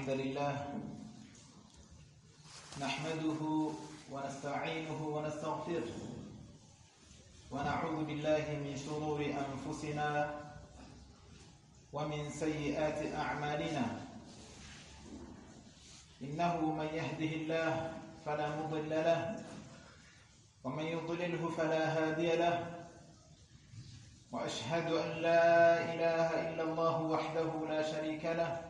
الحمد لله نحمده ونستعينه ونستغفره ونعوذ بالله من شرور أنفسنا ومن سيئات أعمالنا. إنه من يهده الله فلا مضل له ومن يضلله فلا هادي له وأشهد أن لا إله إلا الله وحده لا شريك له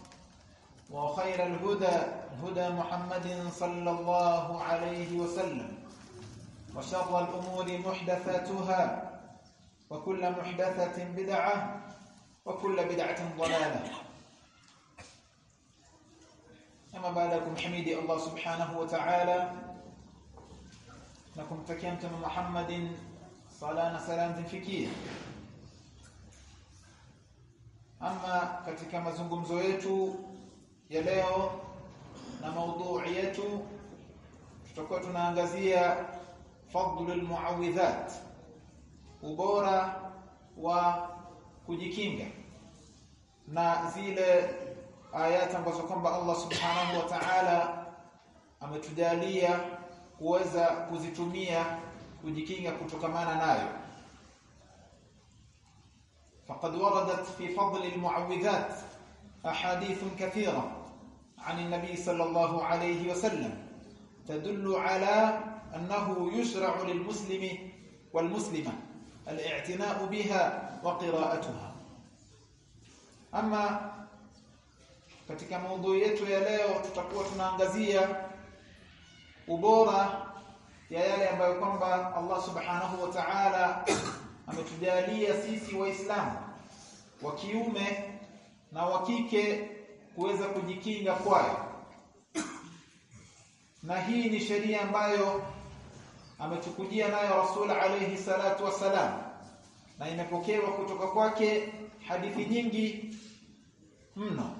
وخير الهدى هدى محمد صلى الله عليه وسلم. وشر الأمور محدثاتها وكل محدثة بدعة وكل بدعة ضلالة. أما بعدكم حميدي الله سبحانه وتعالى. kumtakia mtume Muhammadin sala na salam zimfikie. Ama katika mazungumzo yetu ya leo na maudhui yetu tutakuwa tunaangazia fadlul muawidhat ubora wa kujikinga na zile ayati ambazo kwamba Allah subhanahu wa ta'ala ametujalia kuweza kuzitumia kujikinga kutokamana nayo. Faqad waradat fi fadl almuawidhat ahadith kathira. عن النبي صلى الله عليه وسلم تدل على انه يشرع للمسلم والمسلمه الاعتناء بها وقراءتها اما katika maudhui yetu ya leo tutakuwa tunaangazia ubora ya yale ambayo kwamba Allah Subhanahu wa Ta'ala ametujalia sisi waislamu wa kiume na wa kike kuweza kujikinga kwayo na hii ni sheria ambayo ametukujia nayo Rasul alayhi salatu wasalam na imepokewa kutoka kwake hadithi nyingi mno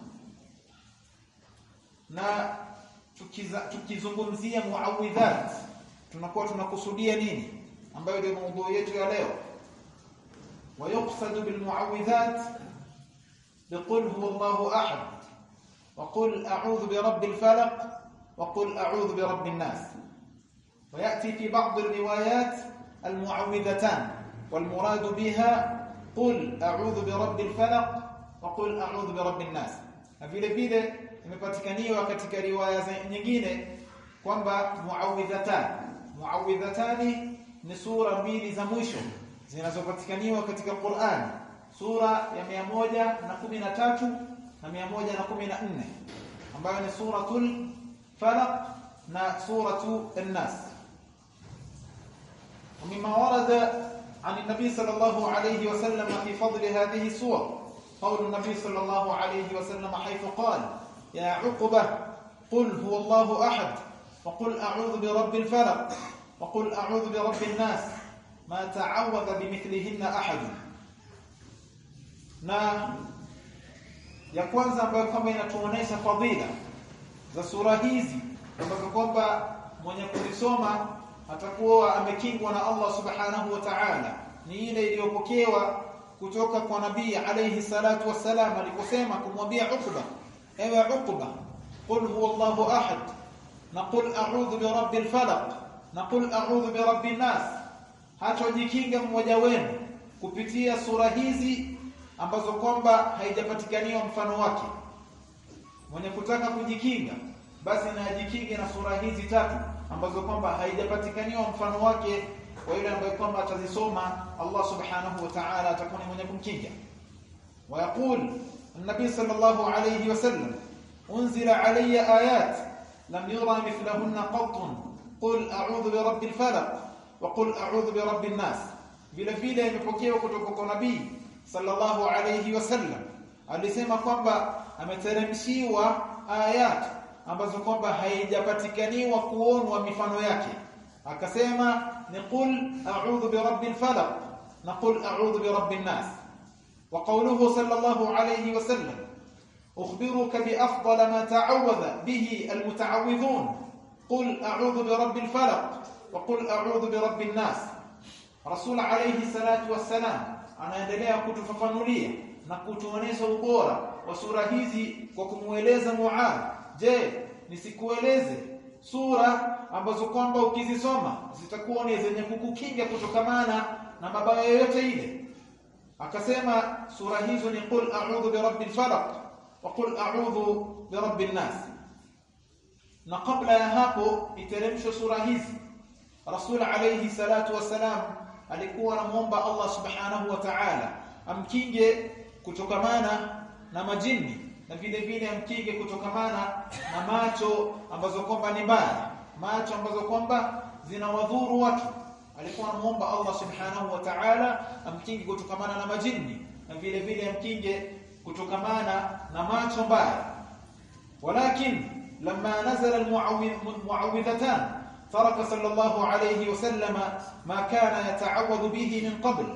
na tukiza, tukizungumzia muawidhat tunakuwa tunakusudia nini ambayo ndio maudhui yetu ya leo ويقصد بالمعوذات بقل هو الله احد وقل أعوذ برب الفلق وقل أعوذ برب الناس. ويأتي في بعض الروايات المعوذتان والمراد بها قل أعوذ برب الفلق وقل أعوذ برب الناس. في فيلي فيلي المفاتكانية وكتك رواية نجينة كوانبا معوذتان معوذتان نسورة ميلي زموشو زينا زفاتكانية وكتك القرآن سورة يميموجة نقومنا تاتو na kumi na tatu na moja na kumi na nne ambayo ni suratul falaq na suratu an-nas. ومما ورد عن النبي صلى الله عليه وسلم في فضل هذه السور قول النبي صلى الله عليه وسلم حيث قال يا عقبة قل هو الله أحد وقل أعوذ برب الفلق وقل أعوذ برب الناس ما تعوذ بمثلهن أحد na ya kwanza ambayo kama inatuonesha fadhila za sura hizi ambazo kwamba mwenye kuzisoma atakuwa amekingwa na Allah subhanahu wa ta'ala. Ni ile iliyopokewa kutoka kwa nabii alayhi salatu wassalam aliposema kumwambia Uqba ewe Uqba qul huwa Allahu ahad na qul a'udhu bi rabbil falaq na qul a'udhu bi rabbin nas. Hatojikinga mmoja wenu kupitia sura hizi ambazo kwamba haijapatikaniwa mfano wake mwenye kutaka kujikinga basi na ajikinge na sura hizi tatu ambazo kwamba haijapatikaniwa mfano wake kwa yule ambaye kwamba atazisoma Allah subhanahu wa ta'ala atakuwa ni mwenye kumkinga ويقول النبي صلى الله عليه وسلم أنزل علي آيات لم يرى مثلهن قط قل أعوذ برب الفلق وقل أعوذ برب الناس vile vile imepokewa kutoka kwa nabii sallallahu alayhi wasallam alisema kwamba ameteremshiwa ayat ambazo kwamba haijapatikaniwa kuonwa mifano yake akasema ni qul a'udhu birabbil falaq na qul a'udhu birabbin nas wa qawluhu sallallahu alayhi wasallam أخبرك بأفضل ما تعوذ به المتعوذون قل أعوذ برب الفلق وقل أعوذ برب الناس رسول عليه الصلاة والسلام anaendelea kutufafanulia na kutuonesha ubora wa sura hizi kwa kumueleza Muad je nisikueleze sura ambazo kwamba ukizisoma zitakuwa ni zenye kukukinga kutokamana na mabaya yote ile? Akasema sura hizo ni qul a'udhu bi rabbil falaq wa qul a'udhu bi rabbin nas. Na kabla ya hapo iteremsho sura hizi. Rasul alayhi salatu wasalam alikuwa anamuomba Allah subhanahu wa ta'ala amkinge kutokamana na majini na vile vile amkinge kutokamana na macho ambazo kwamba ni mbaya macho ambazo kwamba zinawadhuru watu. Alikuwa anamuomba Allah subhanahu wa ta'ala amkinge kutokamana na majini na vile vile amkinge kutokamana na macho mbaya. Walakin lamma nazala almuawwidhatan ترك صلى الله عليه وسلم ما كان يتعوذ به من قبل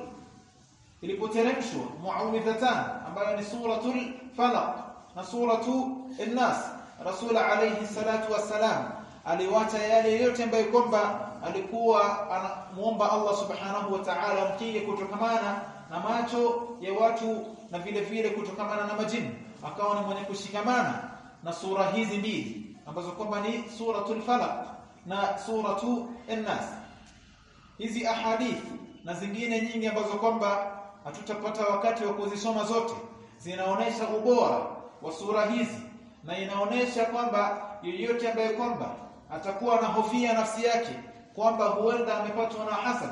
ilipoteremshwa muawidhatan ambayo ni suratul falaq na suratu an-nas rasul alayhi salatu wassalam aliwacha yale yote ambayo kwamba alikuwa anamuomba Allah subhanahu wa ta'ala mkinge kutokamana na macho ya watu na vile vile kutokamana na majini akawa ni mwenye kushikamana na sura hizi mbili ambazo kwamba ni suratul falaq na suratu an-nas. Hizi ahadith na zingine nyingi ambazo kwamba hatutapata wakati wa kuzisoma zote zinaonesha ubora wa sura hizi na inaonesha kwamba yeyote ambaye kwamba atakuwa na hofia nafsi yake kwamba huenda amepatwa na hasad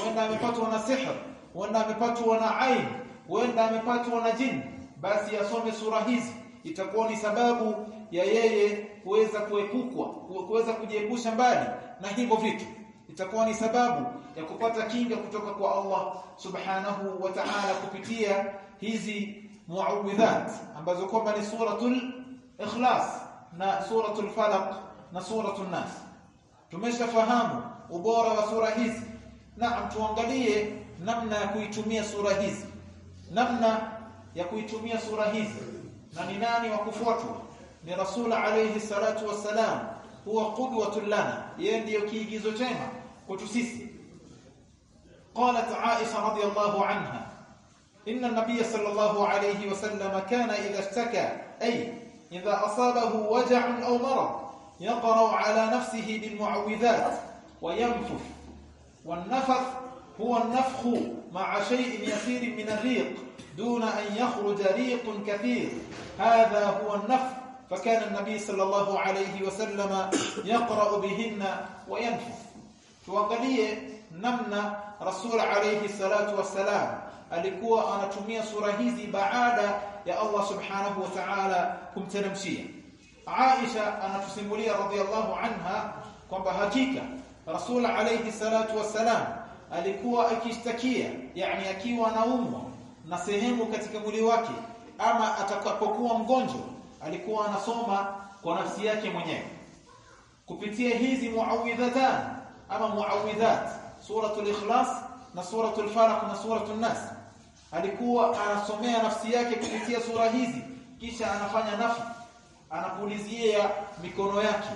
huenda amepatwa na sihr huenda amepatwa na ain huenda amepatwa na jini basi asome sura hizi. Itakuwa ni sababu ya yeye kuweza kuepukwa kuweza kujiepusha mbali na hivyo vitu. Itakuwa ni sababu ya kupata kinga kutoka kwa Allah subhanahu wa ta'ala kupitia hizi muawidhat ambazo kwamba ni suratul ikhlas na suratul falaq na suratul nas. Tumeshafahamu ubora wa sura hizi. Na tuangalie namna ya kuitumia sura hizi. Namna ya kuitumia sura hizi. Na ni nani wa kufuatwa ni rasul alayhi salatu wassalam huwa qudwatun lana yeye ndiyo kiigizo chema kwetu sisi قالت عائشة رضي الله عنها إن النبي صلى الله عليه وسلم كان إذا اشتكى أي إذا أصابه وجع أو مرض يقرأ على نفسه بالمعوذات وينفث. والنفث هو النفخ مع شيء يسير من الريق دون أن يخرج ريق كثير. هذا هو النفخ فكان النبي صلى الله عليه وسلم يقرأ بهن وينفث tuangalie namna rasul alayhi salatu wassalam alikuwa anatumia sura hizi baada ya Allah subhanahu wa ta'ala kumteremshia Aisha anatusimulia radhiallahu anha kwamba hakika rasul alayhi salatu wassalam alikuwa akishtakia yani akiwa anaumwa na sehemu katika mwili wake ama atakapokuwa mgonjwa alikuwa anasoma kwa nafsi yake mwenyewe. Kupitia hizi muawidhatan ama muawidhat suratul ikhlas na suratul falaq na suratul nas alikuwa anasomea nafsi yake kupitia sura hizi kisha anafanya nafi anapulizia mikono yake.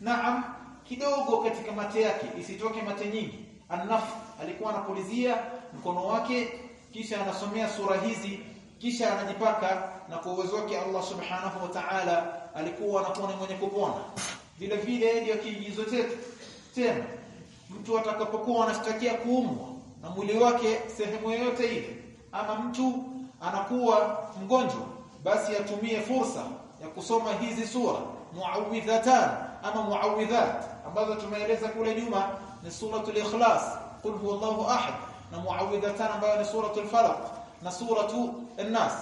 Naam kidogo katika mate yake isitoke mate nyingi. Anaf alikuwa anapulizia mkono wake kisha anasomea sura hizi kisha anajipaka na kwa uwezo wake Allah subhanahu wa ta'ala alikuwa anakuwa mwenye kupona. Vile vile ndio kiigizo chetu. Tena mtu atakapokuwa anastakia kuumwa na mwili wake sehemu yoyote ile ama mtu anakuwa mgonjwa basi atumie fursa ya kusoma hizi sura muawwidhatan ama muawwidhat ambazo tumeeleza kule nyuma ni suratul ikhlas qul huwallahu ahad na muawwidhatan ambayo ni suratul falaq na suratu an-nas.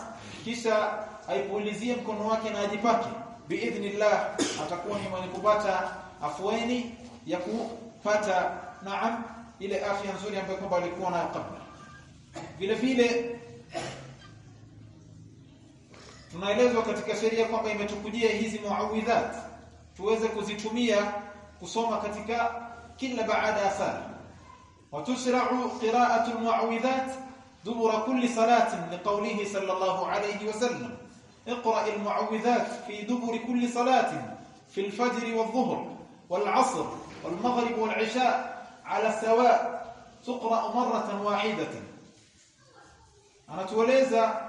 Kisha aipulizie mkono wake na ajipake. Biidhnillah atakuwa ni mwenye kupata afueni ya kupata naam ile afya nzuri ambayo kwamba alikuwa nayo kabla. Vile vile tunaelezwa katika sheria kwamba imetukujia hizi muawidhat. Tuweze kuzitumia kusoma katika kila baada ya sala. Watusra'u qira'atu almuawidhat دبر كل صلاة لقوله صلى الله عليه وسلم. اقرأ المعوذات في دبر كل صلاة في الفجر والظهر والعصر والمغرب والعشاء على السواء. تقرأ مرة واحدة. أنا توليزة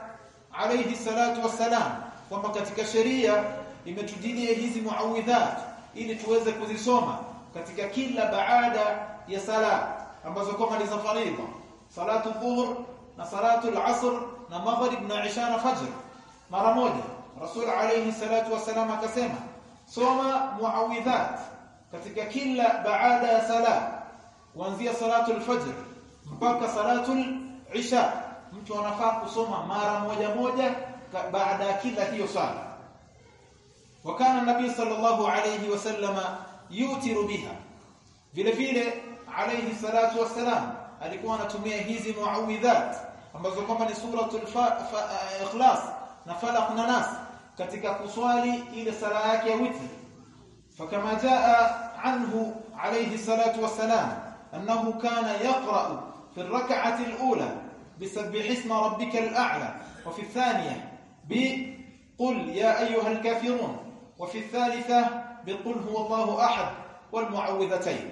عليه الصلاة والسلام. وما كتك شرية إما تدين يهيز معوذات. إلي توليزة كذي سوما. كتك كلا بعادة يسلا أما زكوما لزفريضة. صلاة الظهر na salatu al-asr na maghrib na isha na fajr mara moja rasul alayhi salatu wassalam akasema soma muawidhat katika kila baada ya sala kuanzia salatu al-fajr mpaka salatu al-isha mtu anafaa kusoma mara moja moja baada ya kila hiyo sala wakana nabii sallallahu alayhi wasallama yutiru biha vile vile alayhi salatu wassalam alikuwa anatumia hizi muawidhat ambazo kama ni suratul ikhlas na falaq na nas katika kuswali ile sala yake ya witri fakama jaa anhu alayhi salatu wassalam annahu kana yaqra fi ar-rak'ati al-ula بسبح اسم ربك الأعلى وفي الثانية بقل يا أيها الكافرون وفي الثالثة بقل هو الله أحد والمعوذتين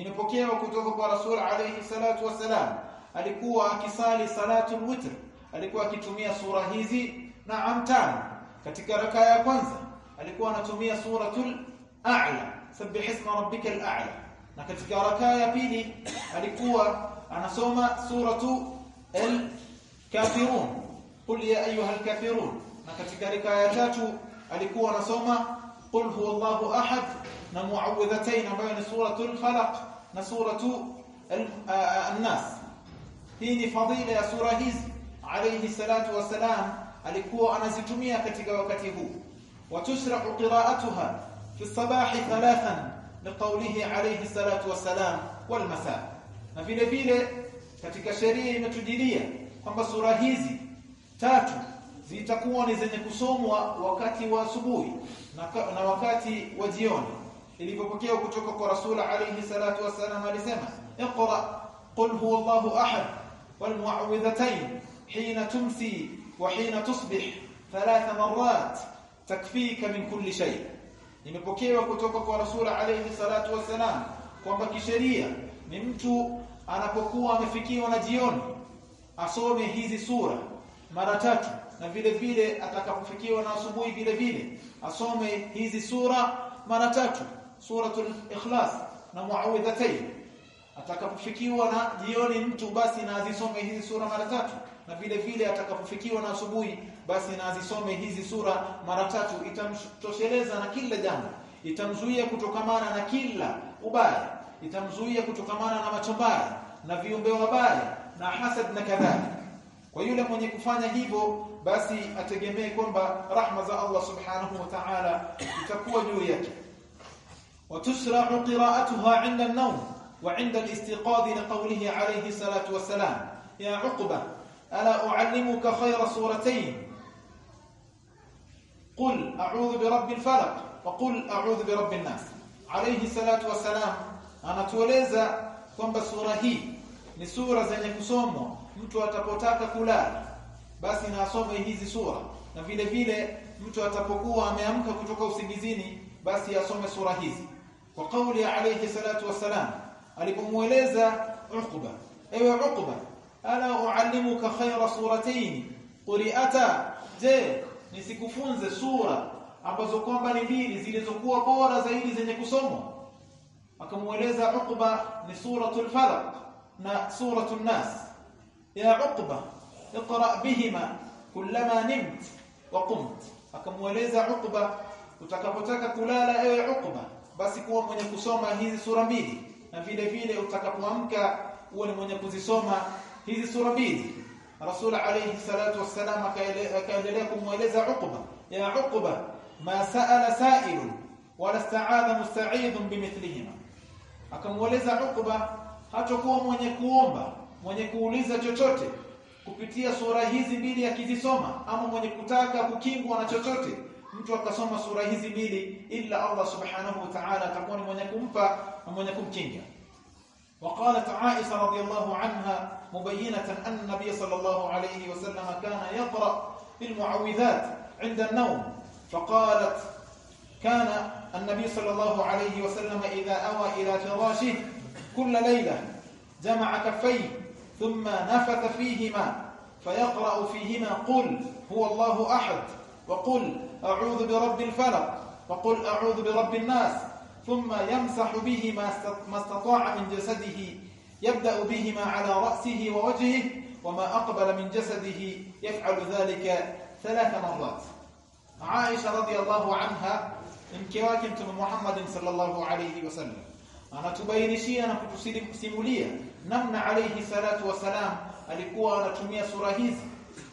imepokewa kutoka kwa Rasul alayhi salatu wasalam alikuwa akisali salatul witr. Alikuwa akitumia sura hizi na amtano. Katika raka ya kwanza alikuwa anatumia suratul a'la. Sabbih isma rabbikal a'la. Na katika raka ya pili alikuwa anasoma suratu al-kafirun. Qul ya ayyuhal kafirun. Na katika raka ya tatu alikuwa anasoma qul huwallahu ahad. Na muawwidhatayn ambayo ni suratul falaq na suratu an-nas. Hii ni fadila ya sura hizi. Alayhi salatu wasalam alikuwa anazitumia katika wakati huu. Watushrahu qira'atuha fi sabahi thalathan liqawlihi alayhi salatu wasalam wal masa na vile vile katika sheria imetujilia kwamba sura hizi tatu zitakuwa ni zenye kusomwa wakati wa asubuhi na, na wakati wa jioni ilipopokea kutoka kwa rasul alayhi salatu wasalam alisema iqra qul huwallahu ahad wal mu'awwidhatayn hina tumsi wa hina tusbih thalatha marrat takfika min kulli shay. Imepokewa kutoka kwa rasul alayhi salatu wasalam kwamba kisheria ni mtu anapokuwa amefikiwa na jioni asome hizi sura mara tatu na vile vile atakapofikiwa na asubuhi vile vile asome hizi sura mara tatu suratul ikhlas na muawidhatayn. Atakapofikiwa na jioni mtu basi na azisome hizi sura mara tatu. Na vile vile atakapofikiwa na asubuhi basi na azisome hizi sura mara tatu. Itamtosheleza na kila jambo. Itamzuia kutokamana na kila ubaya. Itamzuia kutokamana na macho mbaya na viumbe wabaya na hasad na kadhalika. Kwa yule mwenye kufanya hivyo basi ategemee kwamba rahma za Allah subhanahu wa ta'ala itakuwa juu yake وتسرع قراءتها عند النوم وعند الاستيقاظ لقوله عليه الصلاة والسلام. يا عقبة ألا أعلمك خير صورتين قل أعوذ برب الفلق وقل أعوذ برب الناس. عليه الصلاة والسلام أنا توليزة كم بسورة هي لسورة زنك سومو mtu atapotaka kulala basi na asome hizi sura. Na vile vile mtu atapokuwa ameamka kutoka usingizini basi asome sura hizi. Kwa kauli ya alayhi salatu wassalam alipomueleza Uqba ewe Uqba ala uallimuka khayra suratayn quri'ata je nisikufunze sura ambazo kwamba ni mbili zilizokuwa bora zaidi zenye kusomwa akamueleza Uqba ni suratul falaq na suratul nas ya Uqba اقرا بهما كلما نمت وقمت akamueleza Uqba utakapotaka kulala ewe Uqba basi kuwa mwenye kusoma hizi sura mbili na vile vile utakapoamka uwe ni mwenye kuzisoma hizi sura mbili. Rasul alayhi salatu wassalam akaendelea kumweleza Uqba ya Uqba ma sa'ala sa'ilu wala staada musta'idhun bimithlihima akamweleza Uqba hatakuwa mwenye kuomba mwenye kuuliza chochote kupitia sura hizi mbili akizisoma ama mwenye kutaka kukingwa na chochote mtu akasoma sura hizi mbili illa Allah subhanahu wa ta'ala atakuwa mwenye kumpa na mwenye kumkinga. وقالت عائشة رضي الله عنها مبينة أن النبي صلى الله عليه وسلم كان يقرأ بالمعوذات عند النوم فقالت كان النبي صلى الله عليه وسلم إذا أوى إلى فراشه كل ليلة جمع كفيه ثم نفث فيهما فيقرأ فيهما قل هو الله أحد وقل أعوذ برب الفلق وقل أعوذ برب الناس ثم يمسح به ما استطاع من جسده يبدأ بهما على رأسه ووجهه وما أقبل من جسده يفعل ذلك ثلاث مرات. عائشة رضي الله عنها انكواكم تم محمد صلى الله عليه وسلم. أنا تبين شيء أنا كتسيمولية نمنا عليه الصلاة والسلام alikuwa anatumia sura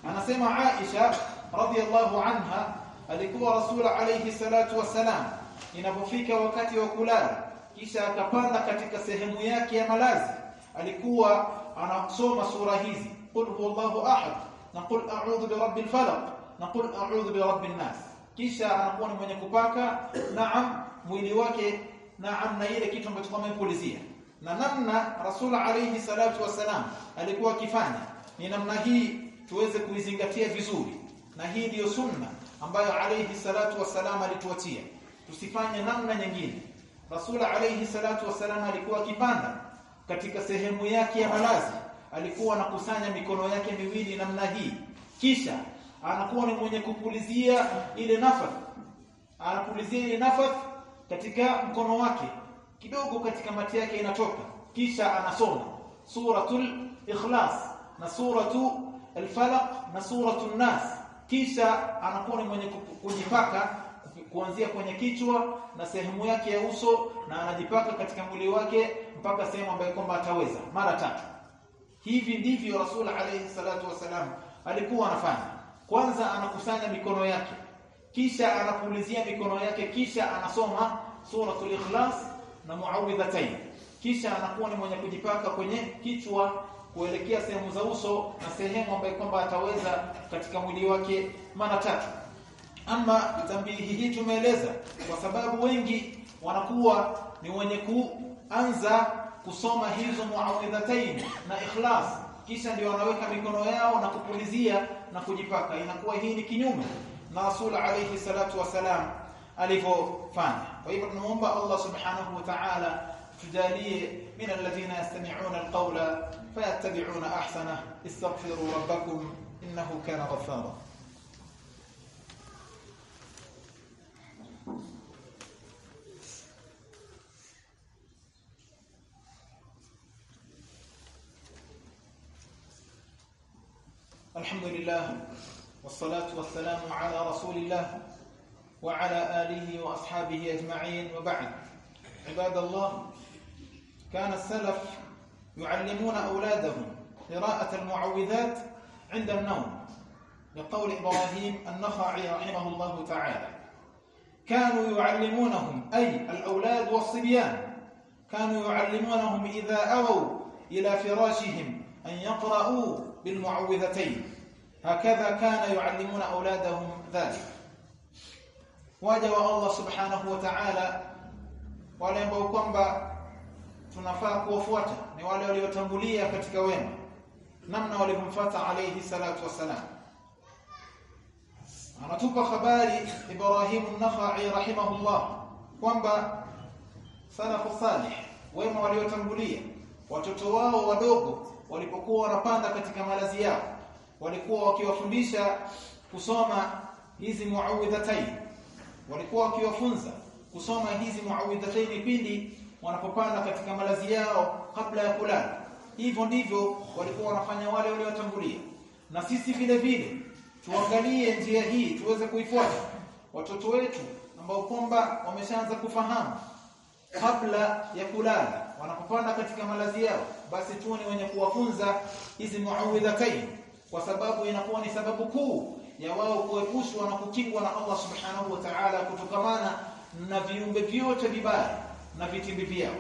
أنا anasema عائشة radhiyallahu anha alikuwa rasul alayhi salatu wasalam inapofika wakati wa kulala kisha akapanda katika sehemu yake ya malazi alikuwa anasoma sura hizi. Qul huwallahu ahad na qul a'udhu birabbil falaq na qul a'udhu birabbin nas. Kisha anakuwa ni mwenye kupaka naam mwili wake naam na ile kitu ambacho amempulizia na namna rasul alayhi salatu wasalam alikuwa akifanya ni namna hii tuweze kuizingatia vizuri na hii ndiyo sunna ambayo alayhi salatu wasalam alituatia tusifanye namna nyingine. Rasul alayhi salatu wasalam alikuwa akipanda katika sehemu yake ya malazi. Alikuwa anakusanya mikono yake miwili namna hii. Kisha anakuwa ni mwenye kupulizia ile nafath anapulizia ile nafasi katika mkono wake. Kidogo katika mati yake inatoka. Kisha anasoma. Suratul ikhlas na suratu al-falaq na suratul nas kisha anakuwa ni mwenye kujipaka kuanzia kwenye kichwa na sehemu yake ya uso na anajipaka katika mwili wake mpaka sehemu ambayo kwamba ataweza. Mara tatu. Hivi ndivyo rasul alayhi salatu wasalam alikuwa anafanya. Kwanza anakusanya mikono yake. Kisha anapulizia mikono yake kisha anasoma suratul ikhlas na muawidhatain kisha anakuwa ni mwenye kujipaka kwenye kichwa kuelekea sehemu za uso na sehemu ambayo kwamba ataweza katika mwili wake mara tatu. Ama tambihi hii tumeeleza kwa sababu wengi wanakuwa ni wenye kuanza kusoma hizo muawidhatain na ikhlas. Kisha ndio wanaweka mikono yao na kupulizia na kujipaka. Inakuwa hii ni kinyume na rasul alayhi salatu wasalam alivyofanya. Kwa hivyo tunamuomba Allah subhanahu wa ta'ala تجاريه من الذين يستمعون القول فيتبعون أحسنه. استغفروا ربكم إنه كان غفارا. الحمد لله والصلاة والسلام على رسول الله وعلى آله وأصحابه أجمعين وبعد عباد الله كان السلف يعلمون أولادهم قراءة المعوذات عند النوم لقول إبراهيم النخعي رحمه الله تعالى. كانوا يعلمونهم أي الأولاد والصبيان كانوا يعلمونهم إذا أووا إلى فراشهم أن يقرأوا بالمعوذتين. هكذا كان يعلمون أولادهم ذلك. waja wa Allah subhanahu wa ta'ala tunafaa kuwafuata ni wale waliotangulia katika wema namna walivyomfuata alayhi salatu wasalam anatupa habari Ibrahim an-Nakhai rahimahullah kwamba salafu salih wema waliotangulia watoto wao wadogo walipokuwa wanapanda katika malazi yao walikuwa wakiwafundisha kusoma hizi muawidhataini walikuwa wakiwafunza kusoma hizi muawidhataini pindi wanapopanda katika malazi yao kabla ya kulala. Hivyo ndivyo walikuwa wanafanya wale waliotangulia. Na sisi vile vile tuangalie njia hii tuweze kuifuata. Watoto wetu ambao kwamba wameshaanza kufahamu kabla ya kulala wanapopanda katika malazi yao basi tu ni wenye kuwafunza hizi muawidhatain kwa sababu inakuwa ni sababu kuu ya wao kuepushwa na kukingwa na Allah subhanahu wa ta'ala kutokamana na viumbe vyote vibaya na vitimbi vyao.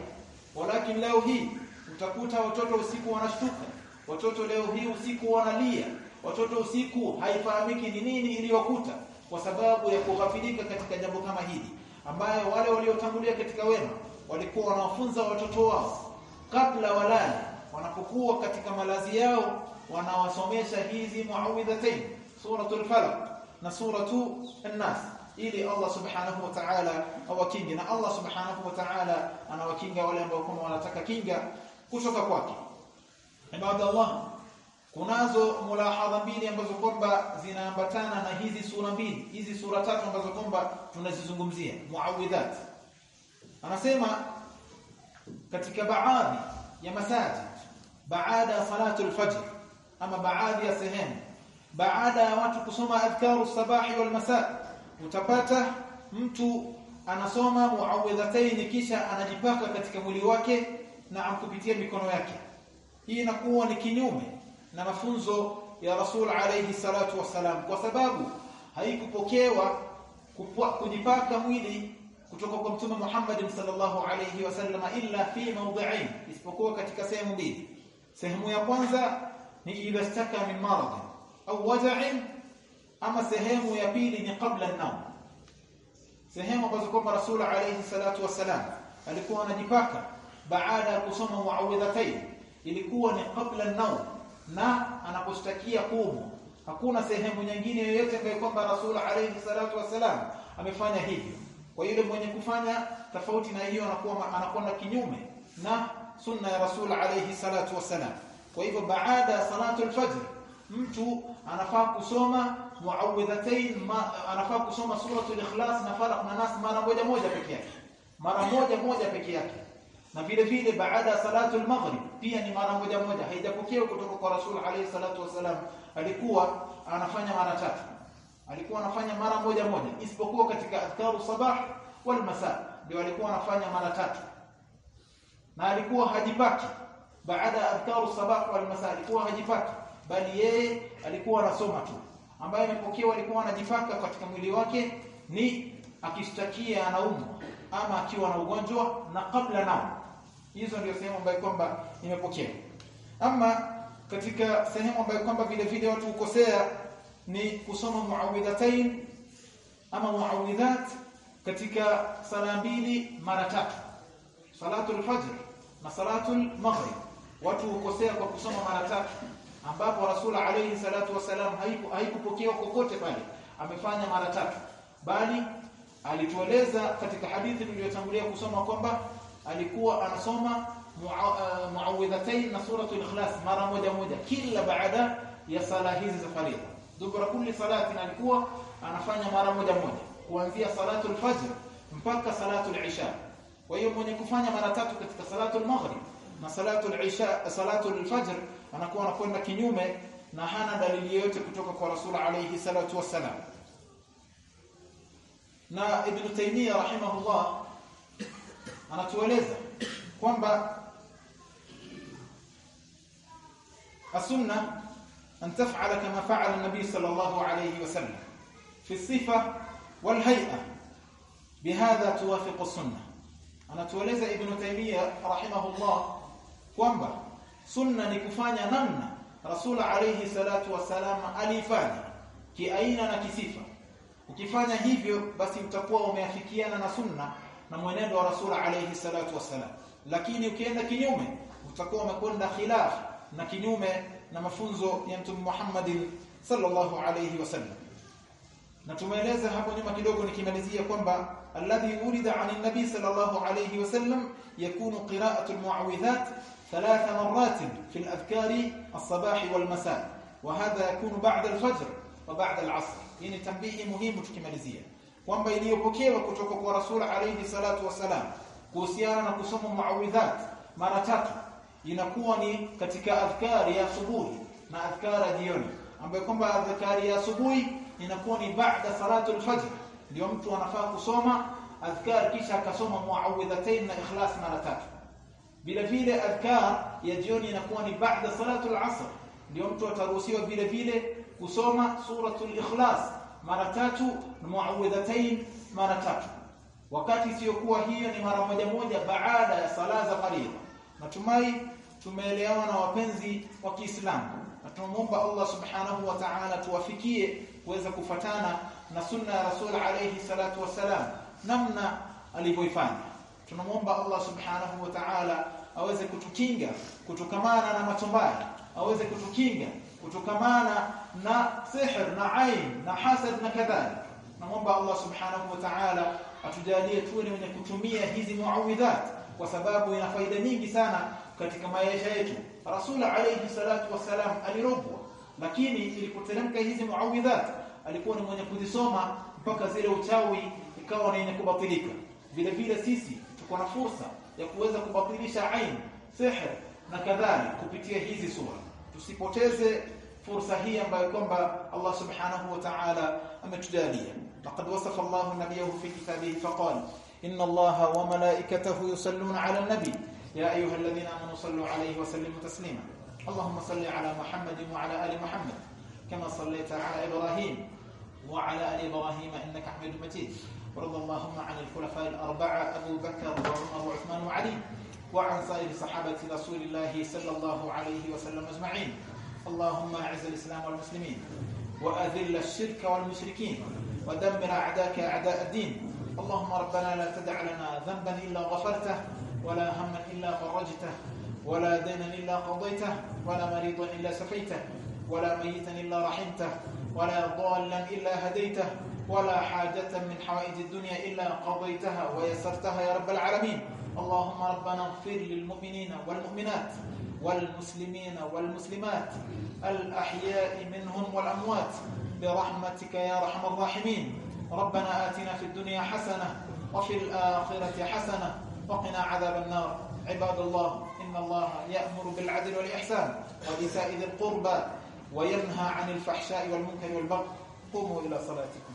Walakin leo hii utakuta watoto usiku wanashtuka. Watoto leo hii usiku wanalia. Watoto usiku haifahamiki ni nini iliyokuta kwa sababu ya kughafilika katika jambo kama hili ambayo wale waliotangulia katika wema walikuwa wanawafunza watoto wao. Kabla walali wanapokuwa katika malazi yao wanawasomesha hizi muawidhatain suratul falaq na suratu an-nas ili Allah subhanahu wa ta'ala awakinge. Na Allah subhanahu wa ta'ala anawakinga wale ambao kama wanataka kinga kutoka kwake. Ibadallah kunazo mulahadha mbili ambazo kwamba zinaambatana na hizi sura mbili hizi sura tatu ambazo kwamba tunazizungumzia. Muawidhat anasema katika baadhi ya masaji baada ya salatu al-fajr ama baadhi ya sehemu baada ya watu kusoma adhkaru sabahi wal masa utapata mtu anasoma muawidhataini kisha anajipaka katika mwili wake na akupitia mikono yake. Hii inakuwa ni kinyume na mafunzo ya Rasul alayhi salatu wasalam kwa sababu haikupokewa kujipaka mwili kutoka kwa Mtume Muhammad sallallahu alayhi wasallam illa fi mawdhi'ain isipokuwa katika sehemu mbili. Sehemu ya kwanza ni idha staka min marad au waja'in ama sehemu ya pili ni kabla an-nawm. Sehemu ambazo kwamba Rasul alayhi salatu wasalam alikuwa anajipaka baada ya kusoma muawidhatayn ilikuwa ni kabla an-nawm. Na anapostakia kumu hakuna sehemu nyingine yoyote ambayo kwamba Rasul alayhi salatu wasalam amefanya hivyo. Kwa yule mwenye kufanya tofauti na hiyo anakuwa anakwenda kinyume na sunna ya Rasul alayhi salatu wasalam kwa hivyo baada ya salatu al-fajr mtu anafaa kusoma muawidhatain anafaa kusoma suratul ikhlas na falaq na nas mara moja moja peke yake mara moja moja peke yake na vile vile baada ya salatu al-maghrib pia ni mara moja moja haijapokewa kutoka kwa Rasul alayhi salatu wasalam alikuwa anafanya mara tatu alikuwa anafanya mara moja moja isipokuwa katika adhkaru sabah wal masa ndio alikuwa anafanya mara tatu na alikuwa hajipaki baada ya adhkaru sabah wal masa alikuwa hajipaki bali yeye alikuwa anasoma tu ambaye amepokea walikuwa wanajifaka katika mwili wake ni akishtakia anaumwa ama akiwa na ugonjwa na kabla nao. Hizo ndio sehemu ambayo kwamba nimepokea ama katika sehemu ambayo kwamba vile vile watu ukosea ni kusoma muawidhatain ama muawidhat katika sala mbili mara tatu. Salatul fajr na salatul maghrib. Watu ukosea kwa kusoma mara tatu ambapo rasul alayhi salatu wasalam haikupokewa kokote pale. Amefanya mara tatu. Bali alitueleza katika hadithi niliyotangulia kusoma kwamba alikuwa anasoma muawidhatain na suratul ikhlas mara moja moja kila baada ya sala hizi za faridha dubura kulli salatin alikuwa anafanya mara moja moja kuanzia salatul fajr mpaka salatul isha. Kwa hiyo mwenye kufanya mara tatu katika salatul maghrib na salatul isha salatul fajr anakuwa anakwenda kinyume na hana dalili yoyote kutoka kwa rasul alayhi salatu wassalam na ibn taymiyyah rahimahullah anatueleza kwamba السنة أن تفعل كما فعل النبي صلى الله عليه وسلم في الصفة والهيئة بهذا توافق السنة أنا تولز ابن تيمية رحمه الله kwamba sunna ni kufanya namna rasul alayhi salatu wasalam alifanya kiaina na kisifa. Ukifanya hivyo basi utakuwa umeafikiana na sunna na mwenendo wa rasul alayhi salatu wasalam lakini ukienda kinyume utakuwa umekwenda khilaf na kinyume na mafunzo ya mtume Muhammad sallallahu alayhi wasallam. Na tumeeleza hapo nyuma kidogo nikimalizia kwamba alladhi urida anin nabi sallallahu alayhi wasallam yakunu qira'atu almu'awidhat ثلاث مرات في الأذكار الصباح والمساء وهذا يكون بعد الفجر وبعد العصر. يعني تنبيه مهم كمالزية وانبا يليوبكي وكتوكك ورسول عليه الصلاة والسلام كوسيانا نقسم معوذات ما مرتات ينكوني كتك أذكار يا صبوي ما أذكار ديوني. انبا يكون أذكار يا صبوه ينكوني بعد صلاة الفجر. اليوم توانفاق صوما أذكار كيشا كصوما معوذتين إخلاص ما مرتاته vile vile adhkar ya jioni inakuwa ni baada salatu al-asr. Ndio mtu ataruhusiwa vile vile kusoma suratul ikhlas mara tatu na muawwidhatayn mara tatu. Wakati isiyokuwa hiyo ni mara moja moja baada ya sala za faridha natumai tumeelewana na wapenzi wa Kiislamu. Na tunamwomba Allah subhanahu wa ta'ala tuwafikie kuweza kufatana na sunna ya Rasul alayhi salatu wasalam namna alivyoifanya. Tunamuomba Allah subhanahu wa ta'ala aweze kutukinga kutokamana na matumbaya aweze kutukinga kutokamana na sihr na ain na hasad na kadhalika namwomba Allah subhanahu wa ta'ala atujalie tuwe ni wenye kutumia hizi muawidhat kwa sababu ina faida nyingi sana katika maisha yetu. Rasul alayhi salatu wasalam alirogwa lakini ilipoteremka hizi muawidhat alikuwa ni mwenye kuzisoma mpaka zile uchawi ikawa ni yenye kubatilika. Vile vile sisi tuko na fursa ya kuweza kubatilisha ain sihr na kadhalika kupitia hizi sura tusipoteze fursa hii ambayo kwamba Allah subhanahu wa ta'ala ametujalia laqad wasafa Allah nabiyahu fi kitabihi faqala inna Allah wa malaikatahu yusalluna 'ala an-nabi ya ayyuhalladhina amanu sallu 'alayhi wa sallimu taslima اللهم صل على محمد وعلى ال محمد كما صليت على إبراهيم وعلى ال إبراهيم انك حميد مجيد وارض اللهم عن الخلفاء الأربعة أبو بكر وعمر وعثمان وعلي وعن سائر صحابة رسول الله صلى الله عليه وسلم أجمعين. اللهم أعز الإسلام والمسلمين وأذل الشرك والمشركين ودمر أعداءك أعداء الدين. اللهم ربنا لا تدع لنا ذنبا إلا غفرته ولا هما إلا فرجته ولا دينا إلا قضيته ولا مريضا إلا شفيته ولا ميتا إلا رحمته ولا ضالا إلا هديته. ولا حاجة من حوائج الدنيا إلا قضيتها ويسرتها يا رب العالمين. اللهم ربنا اغفر للمؤمنين والمؤمنات والمسلمين والمسلمات الأحياء منهم والأموات برحمتك يا رحم الراحمين. ربنا آتنا في الدنيا حسنة وفي الآخرة حسنة وقنا عذاب النار. عباد الله إن الله يأمر بالعدل والإحسان وإيتاء ذي القربى وينهى عن الفحشاء والمنكر والبغي. قوموا إلى صلاتكم.